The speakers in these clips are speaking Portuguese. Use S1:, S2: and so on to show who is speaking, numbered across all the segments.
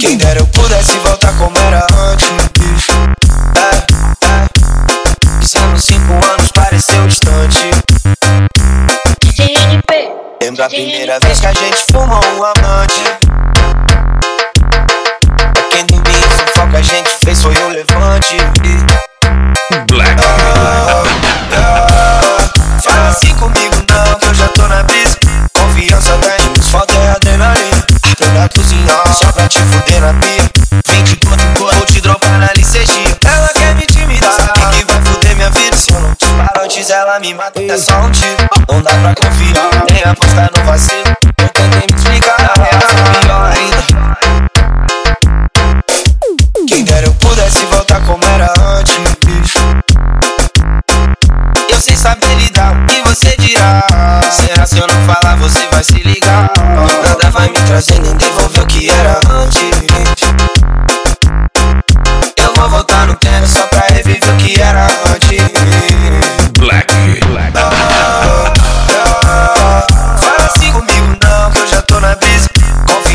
S1: Quem dera eu pudesse voltar como era antes. É, é. Fizemos cinco anos, pareceu distante. Lembra a primeira vez que a gente fumou um amante? Me mata. É só um tiro, não dá pra confiar. Nem apostar no vacilo. Eu tentei me explicar, a real foi pior ainda. Quem dera eu pudesse voltar como era antes. Eu sei saber lidar, e você dirá Será se eu não falar, você vai se ligar Nada vai me trazer nem devolver o que era antes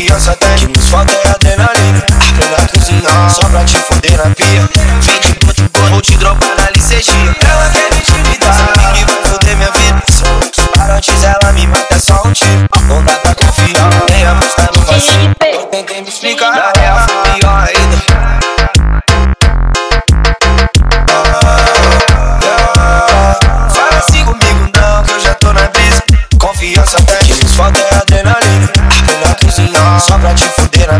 S1: Confiança tem, que nos falta é adrenalina Tô na cozinha, só pra te foder na pia Vem de boa, vou te dropar na licegia Ela quer me intimidar, sabe que vai foder minha vida não disparo antes, ela me mata, é só um tiro Não dá pra confiar, nem apostar no vacilo Eu tentei me explicar, na real foi pior ainda Fala assim comigo não, que eu já tô na brisa Confiança tem, que nos falta é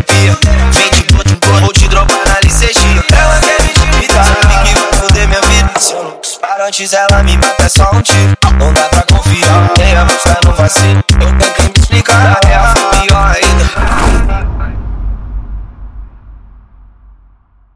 S1: Vem de de boa, vou te dropar na licegia Ela quer me intimidar, sabe que vai foder minha vida Se eu não disparo antes, ela me mata, é só um tiro. Não dá pra confiar, nem apostar no vacilo